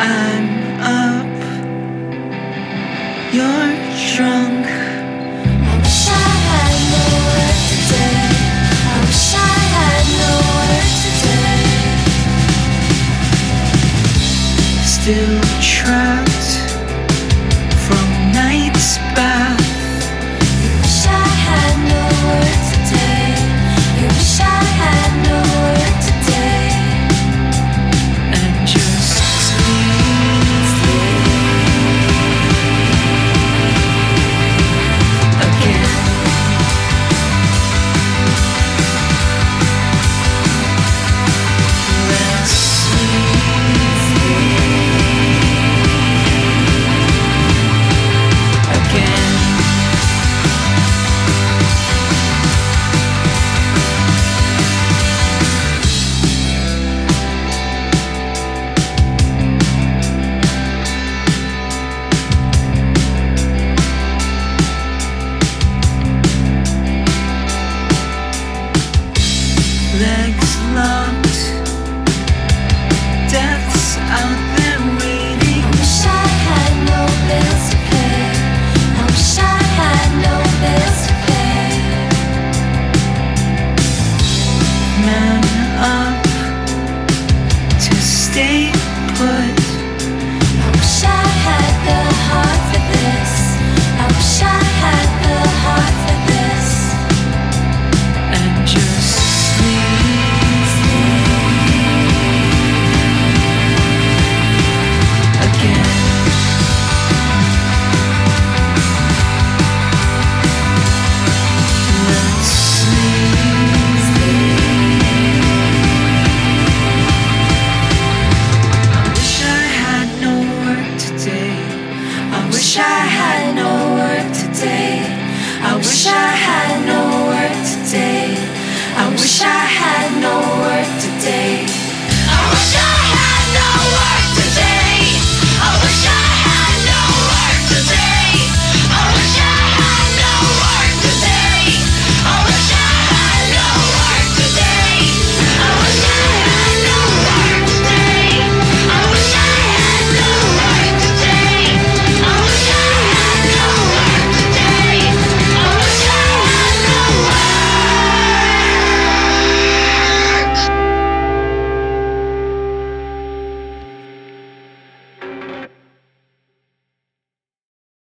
I'm up. You're drunk. I wish I had no work today. I wish I had no work today. Still trapped from night's bath. Legs locked. Death's out there waiting. I wish I had no bills to pay. I wish I had no bills to pay. Man up to stay put. wish